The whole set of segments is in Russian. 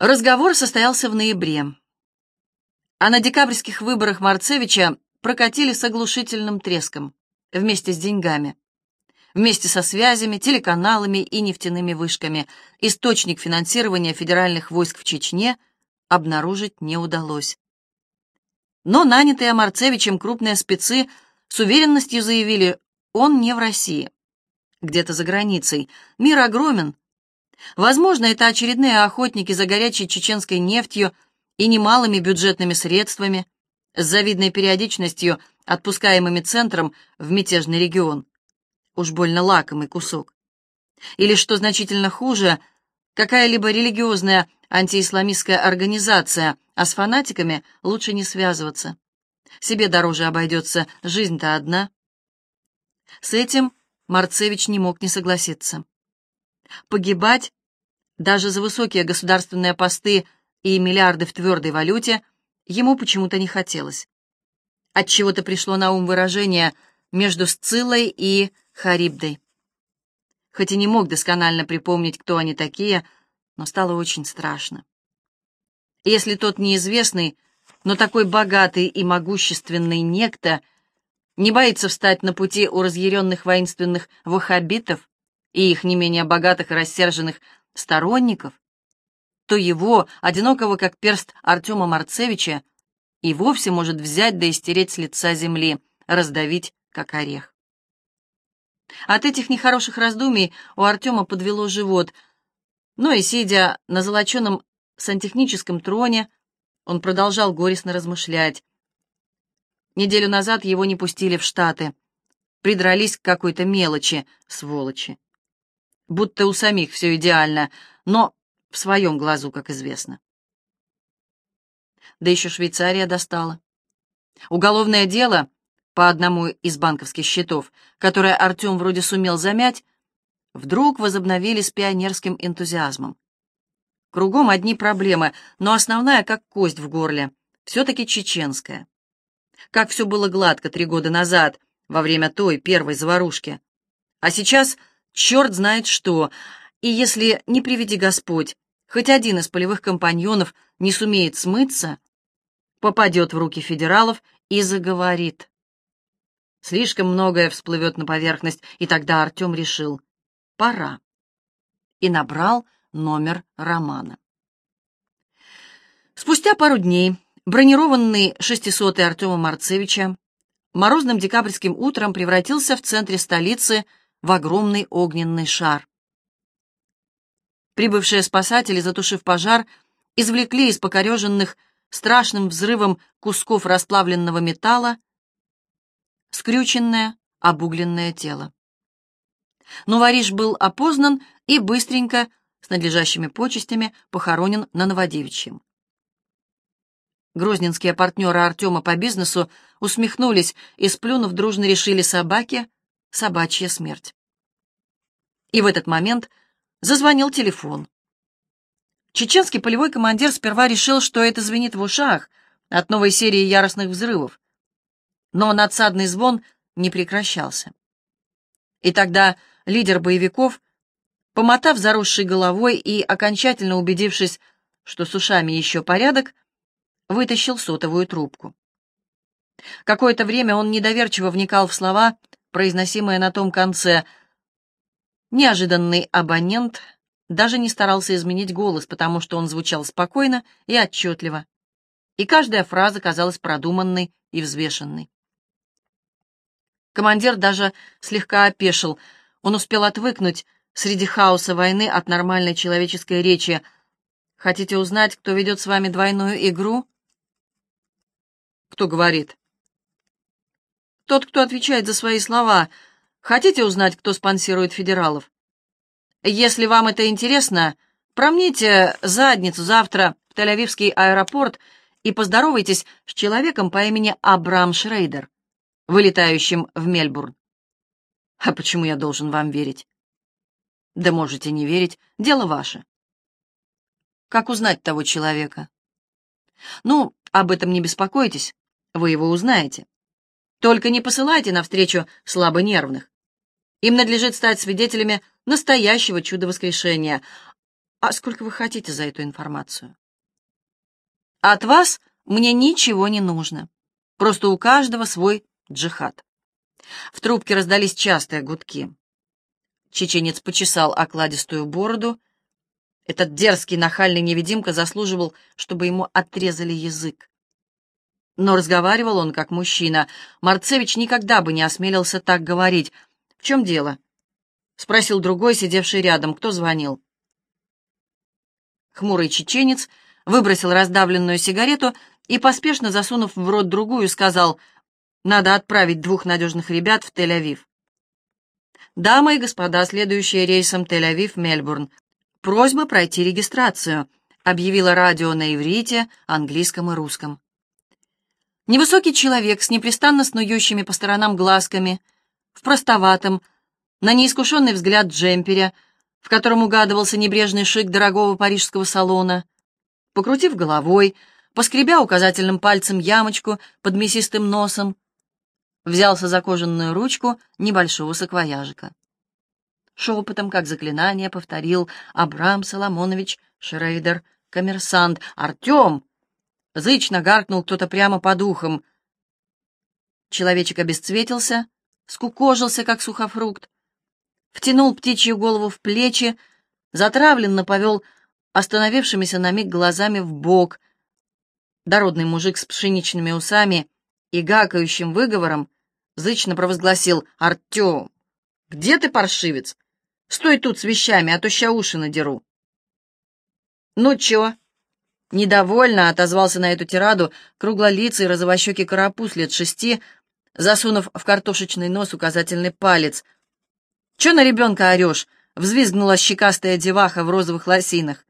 Разговор состоялся в ноябре, а на декабрьских выборах Марцевича прокатили с оглушительным треском, вместе с деньгами, вместе со связями, телеканалами и нефтяными вышками. Источник финансирования федеральных войск в Чечне обнаружить не удалось. Но нанятые Марцевичем крупные спецы с уверенностью заявили, он не в России, где-то за границей. Мир огромен, Возможно, это очередные охотники за горячей чеченской нефтью и немалыми бюджетными средствами, с завидной периодичностью, отпускаемыми центром в мятежный регион. Уж больно лакомый кусок. Или, что значительно хуже, какая-либо религиозная антиисламистская организация, а с фанатиками лучше не связываться. Себе дороже обойдется, жизнь-то одна. С этим Марцевич не мог не согласиться. Погибать даже за высокие государственные посты и миллиарды в твердой валюте ему почему-то не хотелось. Отчего-то пришло на ум выражение «между Сциллой и Харибдой». Хоть и не мог досконально припомнить, кто они такие, но стало очень страшно. Если тот неизвестный, но такой богатый и могущественный некто не боится встать на пути у разъяренных воинственных ваххабитов, и их не менее богатых и рассерженных сторонников, то его, одинокого как перст Артема Марцевича, и вовсе может взять да истереть с лица земли, раздавить как орех. От этих нехороших раздумий у Артема подвело живот, но и, сидя на золоченом сантехническом троне, он продолжал горестно размышлять. Неделю назад его не пустили в Штаты, придрались к какой-то мелочи, сволочи будто у самих все идеально, но в своем глазу, как известно. Да еще Швейцария достала. Уголовное дело по одному из банковских счетов, которое Артем вроде сумел замять, вдруг возобновили с пионерским энтузиазмом. Кругом одни проблемы, но основная, как кость в горле, все-таки чеченская. Как все было гладко три года назад, во время той первой заварушки. А сейчас черт знает что, и если, не приведи Господь, хоть один из полевых компаньонов не сумеет смыться, попадет в руки федералов и заговорит. Слишком многое всплывет на поверхность, и тогда Артем решил — пора. И набрал номер Романа. Спустя пару дней бронированный 600-й Артема Марцевича морозным декабрьским утром превратился в центре столицы — в огромный огненный шар. Прибывшие спасатели, затушив пожар, извлекли из покореженных страшным взрывом кусков расплавленного металла скрюченное, обугленное тело. Но Вариш был опознан и быстренько, с надлежащими почестями, похоронен на Новодевичьем. Грозненские партнеры Артема по бизнесу усмехнулись и, сплюнув, дружно решили собаке собачья смерть. И в этот момент зазвонил телефон. Чеченский полевой командир сперва решил, что это звенит в ушах от новой серии яростных взрывов, но надсадный звон не прекращался. И тогда лидер боевиков, помотав заросшей головой и окончательно убедившись, что с ушами еще порядок, вытащил сотовую трубку. Какое-то время он недоверчиво вникал в слова, произносимое на том конце. Неожиданный абонент даже не старался изменить голос, потому что он звучал спокойно и отчетливо, и каждая фраза казалась продуманной и взвешенной. Командир даже слегка опешил. Он успел отвыкнуть среди хаоса войны от нормальной человеческой речи. «Хотите узнать, кто ведет с вами двойную игру?» «Кто говорит?» Тот, кто отвечает за свои слова. Хотите узнать, кто спонсирует федералов? Если вам это интересно, промните задницу завтра в Тель-Авивский аэропорт и поздоровайтесь с человеком по имени Абрам Шрейдер, вылетающим в Мельбурн. А почему я должен вам верить? Да можете не верить, дело ваше. Как узнать того человека? Ну, об этом не беспокойтесь, вы его узнаете. Только не посылайте навстречу слабонервных. Им надлежит стать свидетелями настоящего чуда воскрешения. А сколько вы хотите за эту информацию? От вас мне ничего не нужно. Просто у каждого свой джихад. В трубке раздались частые гудки. Чеченец почесал окладистую бороду. Этот дерзкий, нахальный невидимка заслуживал, чтобы ему отрезали язык. Но разговаривал он как мужчина. Марцевич никогда бы не осмелился так говорить. «В чем дело?» — спросил другой, сидевший рядом. «Кто звонил?» Хмурый чеченец выбросил раздавленную сигарету и, поспешно засунув в рот другую, сказал, «Надо отправить двух надежных ребят в Тель-Авив». «Дамы и господа, следующие рейсом Тель-Авив-Мельбурн. Просьба пройти регистрацию», — объявило радио на иврите, английском и русском. Невысокий человек с непрестанно снующими по сторонам глазками, в простоватом, на неискушенный взгляд джемпере, в котором угадывался небрежный шик дорогого парижского салона, покрутив головой, поскребя указательным пальцем ямочку под мясистым носом, взялся за кожаную ручку небольшого саквояжика. Шепотом, как заклинание, повторил Абрам Соломонович Шрейдер, коммерсант. «Артем!» Зычно гаркнул кто-то прямо под ухом. Человечек обесцветился, скукожился, как сухофрукт, втянул птичью голову в плечи, затравленно повел остановившимися на миг глазами в бок. Дородный мужик с пшеничными усами и гакающим выговором зычно провозгласил «Артем, где ты, паршивец? Стой тут с вещами, а то ща уши надеру». «Ну чё?» Недовольно отозвался на эту тираду круглолицый розовощекий карапуз лет шести, засунув в картошечный нос указательный палец. «Чё на ребенка орешь?» — взвизгнула щекастая деваха в розовых лосинах.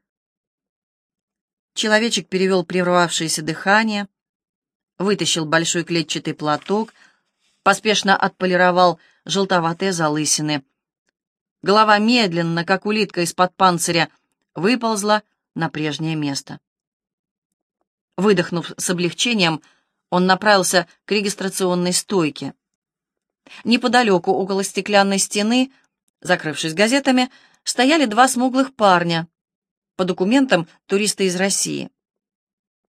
Человечек перевел прервавшееся дыхание, вытащил большой клетчатый платок, поспешно отполировал желтоватые залысины. Голова медленно, как улитка из-под панциря, выползла на прежнее место. Выдохнув с облегчением, он направился к регистрационной стойке. Неподалеку, около стеклянной стены, закрывшись газетами, стояли два смуглых парня. По документам туристы из России.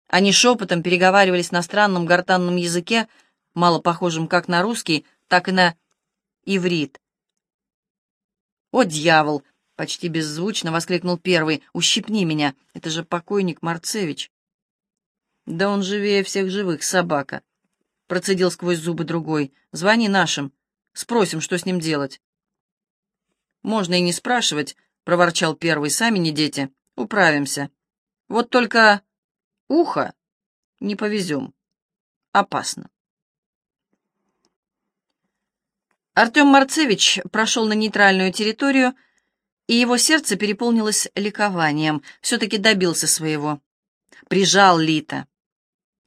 Они шепотом переговаривались на странном гортанном языке, мало похожем как на русский, так и на иврит. «О, дьявол!» — почти беззвучно воскликнул первый. «Ущипни меня! Это же покойник Марцевич!» «Да он живее всех живых, собака!» Процедил сквозь зубы другой. «Звони нашим. Спросим, что с ним делать». «Можно и не спрашивать», — проворчал первый. «Сами не дети. Управимся. Вот только ухо не повезем. Опасно». Артем Марцевич прошел на нейтральную территорию, и его сердце переполнилось ликованием. Все-таки добился своего. Прижал Лита.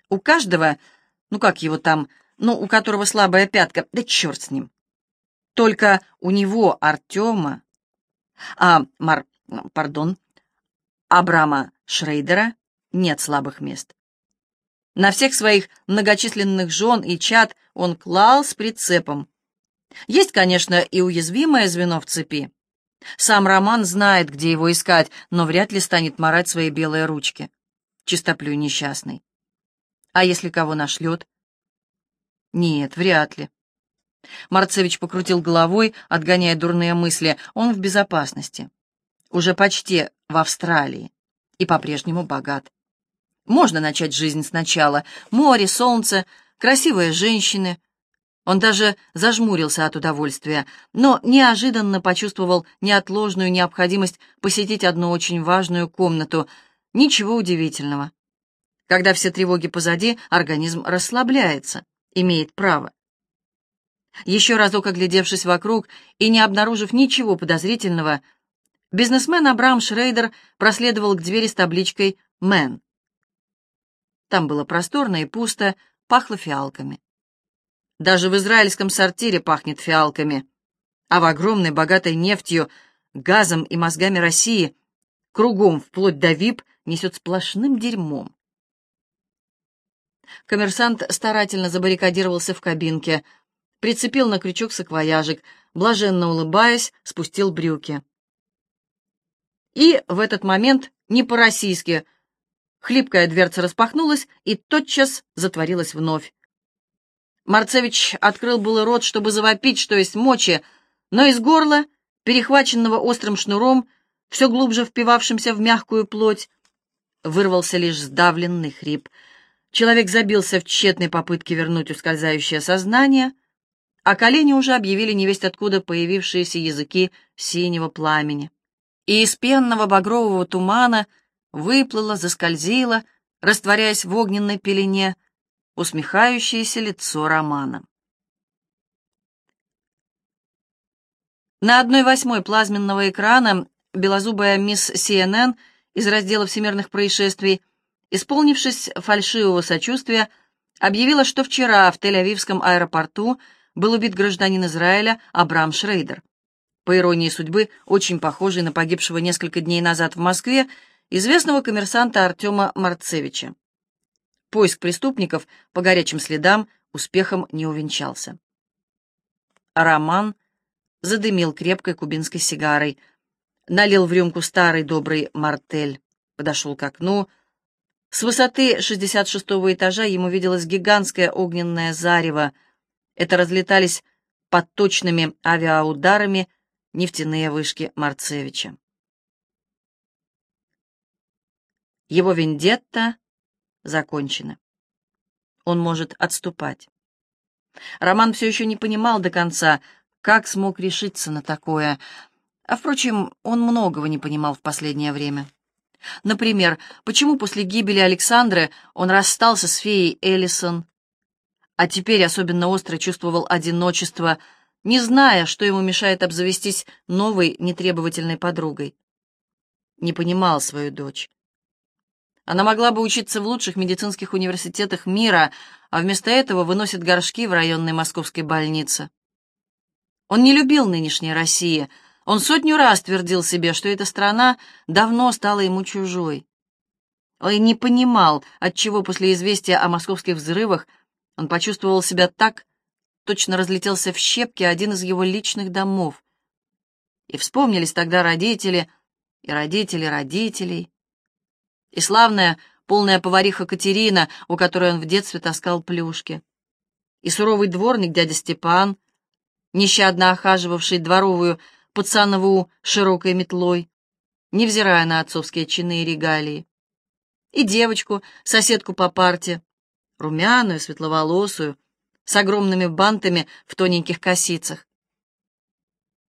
У каждого, ну как его там, ну, у которого слабая пятка, да черт с ним. Только у него, Артема, а, Мар, пардон, Абрама Шрейдера нет слабых мест. На всех своих многочисленных жен и чад он клал с прицепом. Есть, конечно, и уязвимое звено в цепи. Сам Роман знает, где его искать, но вряд ли станет марать свои белые ручки. Чистоплюй несчастный. А если кого нашлет? Нет, вряд ли. Марцевич покрутил головой, отгоняя дурные мысли. Он в безопасности. Уже почти в Австралии. И по-прежнему богат. Можно начать жизнь сначала. Море, солнце, красивые женщины. Он даже зажмурился от удовольствия, но неожиданно почувствовал неотложную необходимость посетить одну очень важную комнату. Ничего удивительного. Когда все тревоги позади, организм расслабляется, имеет право. Еще разок оглядевшись вокруг и не обнаружив ничего подозрительного, бизнесмен Абрам Шрейдер проследовал к двери с табличкой «Мэн». Там было просторно и пусто, пахло фиалками. Даже в израильском сортире пахнет фиалками, а в огромной богатой нефтью, газом и мозгами России кругом, вплоть до ВИП, несет сплошным дерьмом. Коммерсант старательно забаррикадировался в кабинке, прицепил на крючок саквояжик, блаженно улыбаясь, спустил брюки. И в этот момент, не по-российски, хлипкая дверца распахнулась и тотчас затворилась вновь. Марцевич открыл было рот, чтобы завопить, что есть мочи, но из горла, перехваченного острым шнуром, все глубже впивавшимся в мягкую плоть, вырвался лишь сдавленный хрип. Человек забился в тщетной попытке вернуть ускользающее сознание, а колени уже объявили невесть откуда появившиеся языки синего пламени и из пенного багрового тумана выплыло, заскользило, растворяясь в огненной пелене, усмехающееся лицо Романа. На одной восьмой плазменного экрана белозубая мисс CNN из раздела всемирных происшествий, исполнившись фальшивого сочувствия, объявила, что вчера в Тель-Авивском аэропорту был убит гражданин Израиля Абрам Шрейдер по иронии судьбы, очень похожий на погибшего несколько дней назад в Москве, известного коммерсанта Артема Марцевича. Поиск преступников по горячим следам успехом не увенчался. Роман задымил крепкой кубинской сигарой, налил в рюмку старый добрый мартель, подошел к окну. С высоты 66-го этажа ему виделось гигантское огненное зарево. Это разлетались под точными авиаударами нефтяные вышки Марцевича. Его вендетта закончена. Он может отступать. Роман все еще не понимал до конца, как смог решиться на такое. А, впрочем, он многого не понимал в последнее время. Например, почему после гибели Александры он расстался с феей Эллисон, а теперь особенно остро чувствовал одиночество, не зная, что ему мешает обзавестись новой нетребовательной подругой. Не понимал свою дочь. Она могла бы учиться в лучших медицинских университетах мира, а вместо этого выносит горшки в районной московской больнице. Он не любил нынешней России. Он сотню раз твердил себе, что эта страна давно стала ему чужой. Он не понимал, отчего после известия о московских взрывах он почувствовал себя так, точно разлетелся в щепки один из его личных домов. И вспомнились тогда родители, и родители родителей, и славная, полная повариха Катерина, у которой он в детстве таскал плюшки, и суровый дворник дядя Степан, нещадно охаживавший дворовую пацанову широкой метлой, невзирая на отцовские чины и регалии, и девочку, соседку по парте, румяную, светловолосую, с огромными бантами в тоненьких косицах.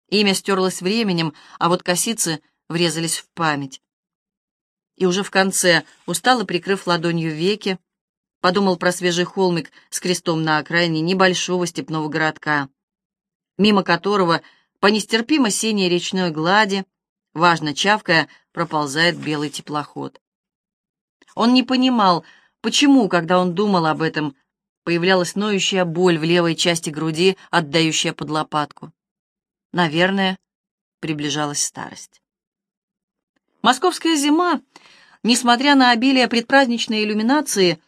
Имя стерлось временем, а вот косицы врезались в память. И уже в конце, устало прикрыв ладонью веки, подумал про свежий холмик с крестом на окраине небольшого степного городка, мимо которого по нестерпимо синей речной глади, важно чавкая, проползает белый теплоход. Он не понимал, почему, когда он думал об этом, появлялась ноющая боль в левой части груди, отдающая под лопатку. Наверное, приближалась старость. Московская зима, несмотря на обилие предпраздничной иллюминации,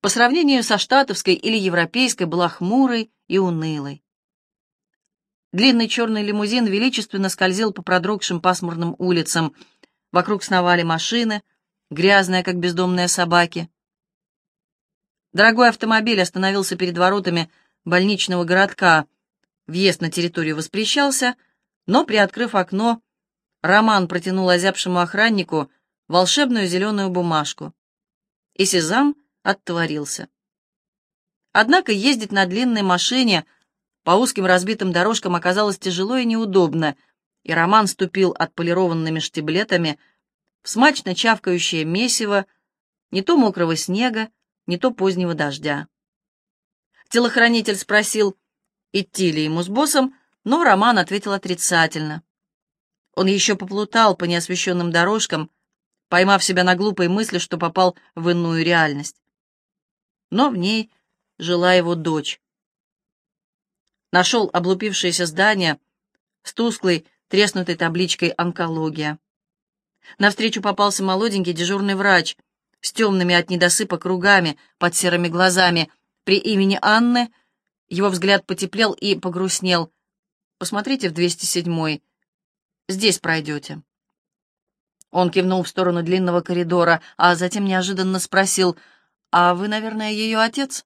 по сравнению со штатовской или европейской была хмурой и унылой. Длинный черный лимузин величественно скользил по продрогшим пасмурным улицам. Вокруг сновали машины, грязные, как бездомные собаки. Дорогой автомобиль остановился перед воротами больничного городка. Въезд на территорию воспрещался, но, приоткрыв окно, Роман протянул озябшему охраннику волшебную зеленую бумажку. И Сезам оттворился. Однако ездить на длинной машине по узким разбитым дорожкам оказалось тяжело и неудобно, и Роман ступил отполированными штиблетами в смачно чавкающее месиво не то мокрого снега, не то позднего дождя. Телохранитель спросил, идти ли ему с боссом, но Роман ответил отрицательно. Он еще поплутал по неосвещенным дорожкам, поймав себя на глупой мысли, что попал в иную реальность. Но в ней жила его дочь. Нашел облупившееся здание с тусклой, треснутой табличкой «Онкология». Навстречу попался молоденький дежурный врач, с темными от недосыпа кругами под серыми глазами. При имени Анны его взгляд потеплел и погрустнел. «Посмотрите в 207-й. Здесь пройдете». Он кивнул в сторону длинного коридора, а затем неожиданно спросил, «А вы, наверное, ее отец?»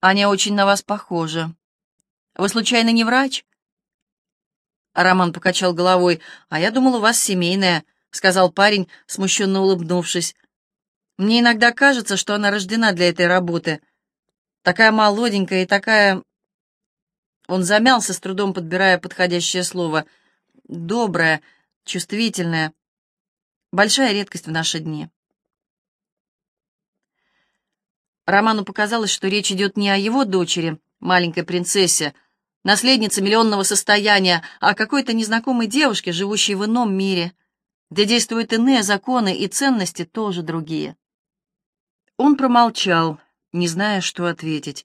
«Они очень на вас похожи. Вы, случайно, не врач?» Роман покачал головой. «А я думал, у вас семейная», — сказал парень, смущенно улыбнувшись. «Мне иногда кажется, что она рождена для этой работы. Такая молоденькая и такая...» Он замялся, с трудом подбирая подходящее слово. «Добрая, чувствительная. Большая редкость в наши дни». Роману показалось, что речь идет не о его дочери, маленькой принцессе, наследнице миллионного состояния, а какой-то незнакомой девушке, живущей в ином мире, где действуют иные законы и ценности тоже другие. Он промолчал, не зная, что ответить.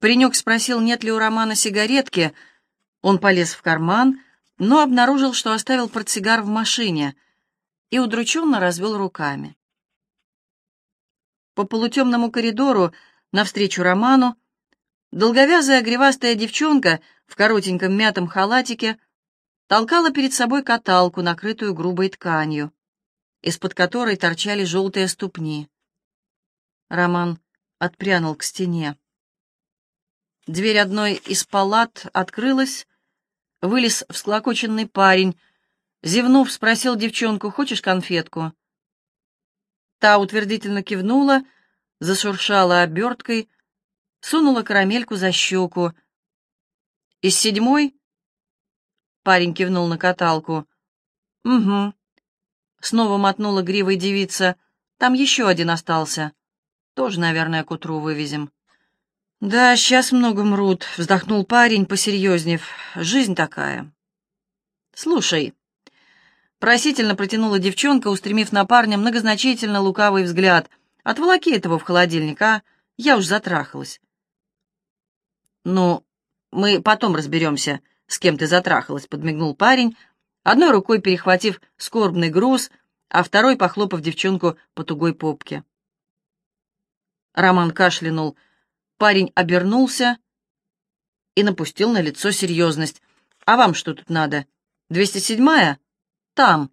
Паренек спросил, нет ли у Романа сигаретки. Он полез в карман, но обнаружил, что оставил портсигар в машине, и удрученно развел руками. По полутемному коридору, навстречу Роману, долговязая гривастая девчонка в коротеньком мятом халатике толкала перед собой каталку, накрытую грубой тканью, из-под которой торчали желтые ступни. Роман отпрянул к стене. Дверь одной из палат открылась, вылез всклокоченный парень, зевнув, спросил девчонку, «Хочешь конфетку?» Та утвердительно кивнула, зашуршала оберткой, сунула карамельку за щеку. «Из седьмой?» Парень кивнул на каталку. «Угу». Снова мотнула гривой девица. «Там еще один остался. Тоже, наверное, к утру вывезем». «Да, сейчас много мрут», — вздохнул парень, посерьезнев. «Жизнь такая». «Слушай», — просительно протянула девчонка, устремив на парня многозначительно лукавый взгляд. «Отволоки этого в холодильник, а? Я уж затрахалась». «Ну, мы потом разберемся, с кем ты затрахалась», — подмигнул парень, одной рукой перехватив скорбный груз, а второй похлопав девчонку по тугой попке. Роман кашлянул — Парень обернулся и напустил на лицо серьезность. «А вам что тут надо? 207-я? Там!»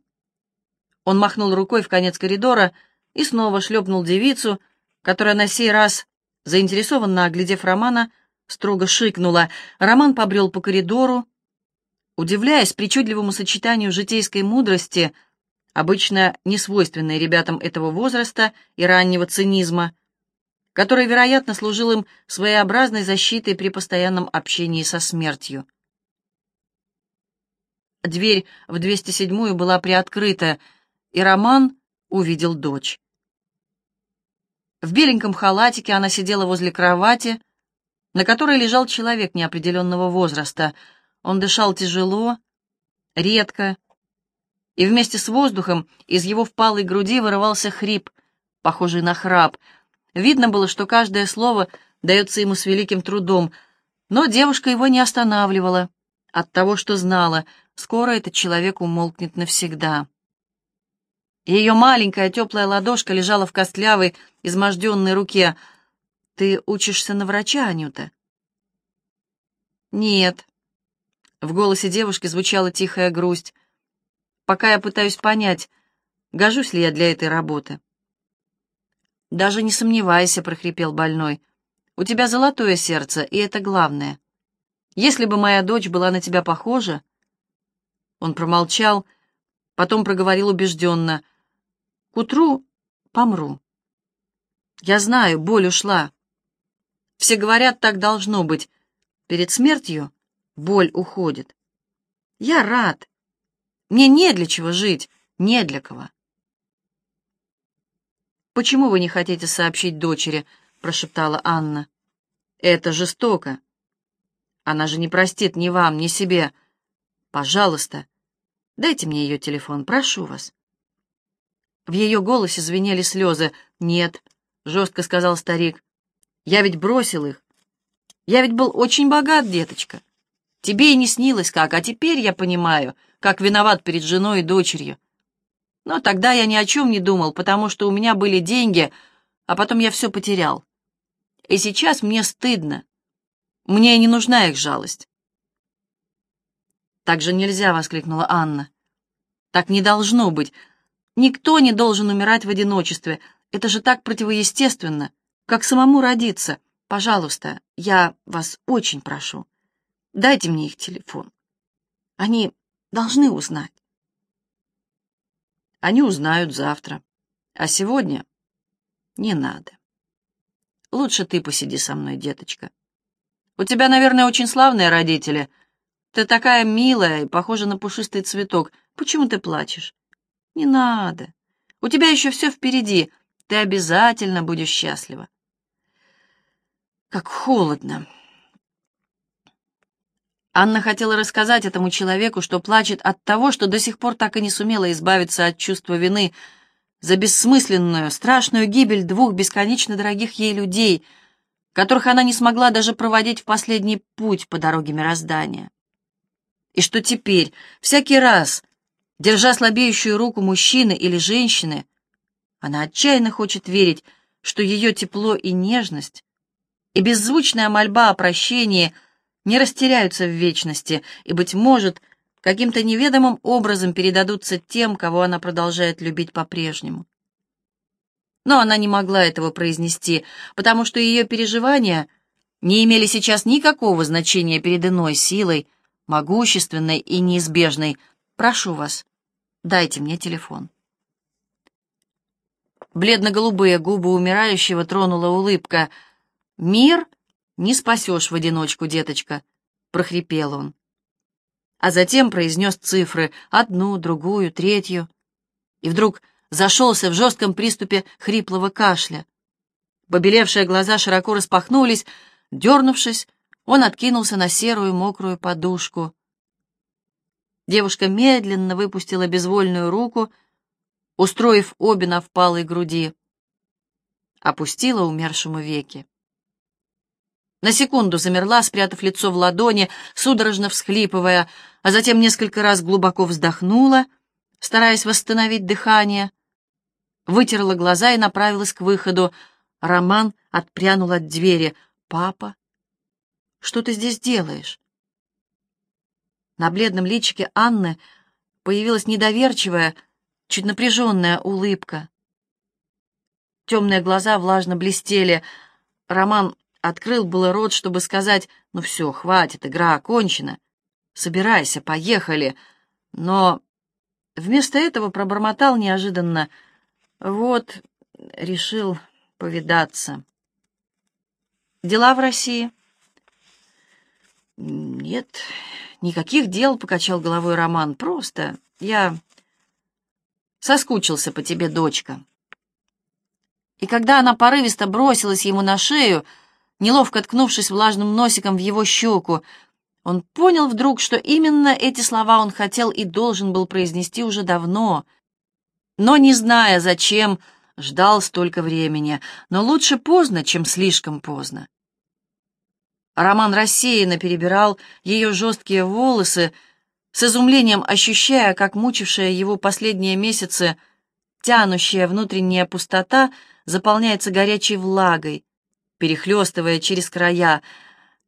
Он махнул рукой в конец коридора и снова шлепнул девицу, которая на сей раз, заинтересованно оглядев Романа, строго шикнула. Роман побрел по коридору, удивляясь причудливому сочетанию житейской мудрости, обычно несвойственной ребятам этого возраста и раннего цинизма, который, вероятно, служил им своеобразной защитой при постоянном общении со смертью. Дверь в 207-ю была приоткрыта, и Роман увидел дочь. В беленьком халатике она сидела возле кровати, на которой лежал человек неопределенного возраста. Он дышал тяжело, редко, и вместе с воздухом из его впалой груди вырывался хрип, похожий на храп — Видно было, что каждое слово дается ему с великим трудом, но девушка его не останавливала от того, что знала, скоро этот человек умолкнет навсегда. Ее маленькая теплая ладошка лежала в костлявой, изможденной руке. «Ты учишься на врача, Анюта?» «Нет». В голосе девушки звучала тихая грусть. «Пока я пытаюсь понять, гожусь ли я для этой работы». «Даже не сомневайся», — прохрипел больной. «У тебя золотое сердце, и это главное. Если бы моя дочь была на тебя похожа...» Он промолчал, потом проговорил убежденно. «К утру помру. Я знаю, боль ушла. Все говорят, так должно быть. Перед смертью боль уходит. Я рад. Мне не для чего жить, не для кого. «Почему вы не хотите сообщить дочери?» — прошептала Анна. «Это жестоко. Она же не простит ни вам, ни себе. Пожалуйста, дайте мне ее телефон, прошу вас». В ее голосе звенели слезы. «Нет», — жестко сказал старик, — «я ведь бросил их. Я ведь был очень богат, деточка. Тебе и не снилось как, а теперь я понимаю, как виноват перед женой и дочерью. Но тогда я ни о чем не думал, потому что у меня были деньги, а потом я все потерял. И сейчас мне стыдно. Мне не нужна их жалость. «Так же нельзя!» — воскликнула Анна. Так не должно быть. Никто не должен умирать в одиночестве. Это же так противоестественно, как самому родиться. Пожалуйста, я вас очень прошу, дайте мне их телефон. Они должны узнать. Они узнают завтра. А сегодня не надо. Лучше ты посиди со мной, деточка. У тебя, наверное, очень славные родители. Ты такая милая и похожа на пушистый цветок. Почему ты плачешь? Не надо. У тебя еще все впереди. Ты обязательно будешь счастлива. Как холодно. Анна хотела рассказать этому человеку, что плачет от того, что до сих пор так и не сумела избавиться от чувства вины за бессмысленную, страшную гибель двух бесконечно дорогих ей людей, которых она не смогла даже проводить в последний путь по дороге мироздания. И что теперь, всякий раз, держа слабеющую руку мужчины или женщины, она отчаянно хочет верить, что ее тепло и нежность и беззвучная мольба о прощении — не растеряются в вечности и, быть может, каким-то неведомым образом передадутся тем, кого она продолжает любить по-прежнему. Но она не могла этого произнести, потому что ее переживания не имели сейчас никакого значения перед иной силой, могущественной и неизбежной. «Прошу вас, дайте мне телефон». Бледно-голубые губы умирающего тронула улыбка. «Мир не спасешь в одиночку, деточка», — прохрипел он. А затем произнес цифры, одну, другую, третью, и вдруг зашелся в жестком приступе хриплого кашля. Побелевшие глаза широко распахнулись, дернувшись, он откинулся на серую мокрую подушку. Девушка медленно выпустила безвольную руку, устроив обе на впалой груди, опустила умершему веки. На секунду замерла, спрятав лицо в ладони, судорожно всхлипывая, а затем несколько раз глубоко вздохнула, стараясь восстановить дыхание, вытерла глаза и направилась к выходу. Роман отпрянул от двери. «Папа, что ты здесь делаешь?» На бледном личике Анны появилась недоверчивая, чуть напряженная улыбка. Темные глаза влажно блестели. Роман Открыл было рот, чтобы сказать «Ну все, хватит, игра окончена. Собирайся, поехали». Но вместо этого пробормотал неожиданно «Вот, решил повидаться». «Дела в России?» «Нет, никаких дел», — покачал головой Роман. «Просто я соскучился по тебе, дочка». И когда она порывисто бросилась ему на шею, неловко ткнувшись влажным носиком в его щеку. Он понял вдруг, что именно эти слова он хотел и должен был произнести уже давно, но, не зная зачем, ждал столько времени, но лучше поздно, чем слишком поздно. Роман рассеянно перебирал ее жесткие волосы, с изумлением ощущая, как мучившая его последние месяцы тянущая внутренняя пустота заполняется горячей влагой, перехлестывая через края.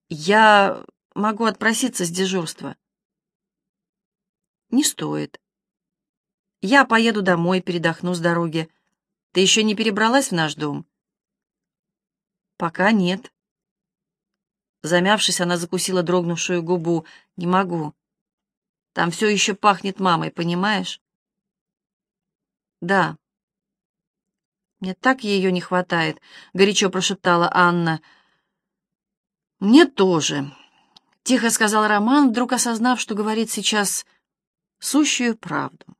«Я могу отпроситься с дежурства». «Не стоит. Я поеду домой, передохну с дороги. Ты еще не перебралась в наш дом?» «Пока нет». Замявшись, она закусила дрогнувшую губу. «Не могу. Там все еще пахнет мамой, понимаешь?» «Да». «Мне так ее не хватает», — горячо прошептала Анна. «Мне тоже», — тихо сказал Роман, вдруг осознав, что говорит сейчас сущую правду.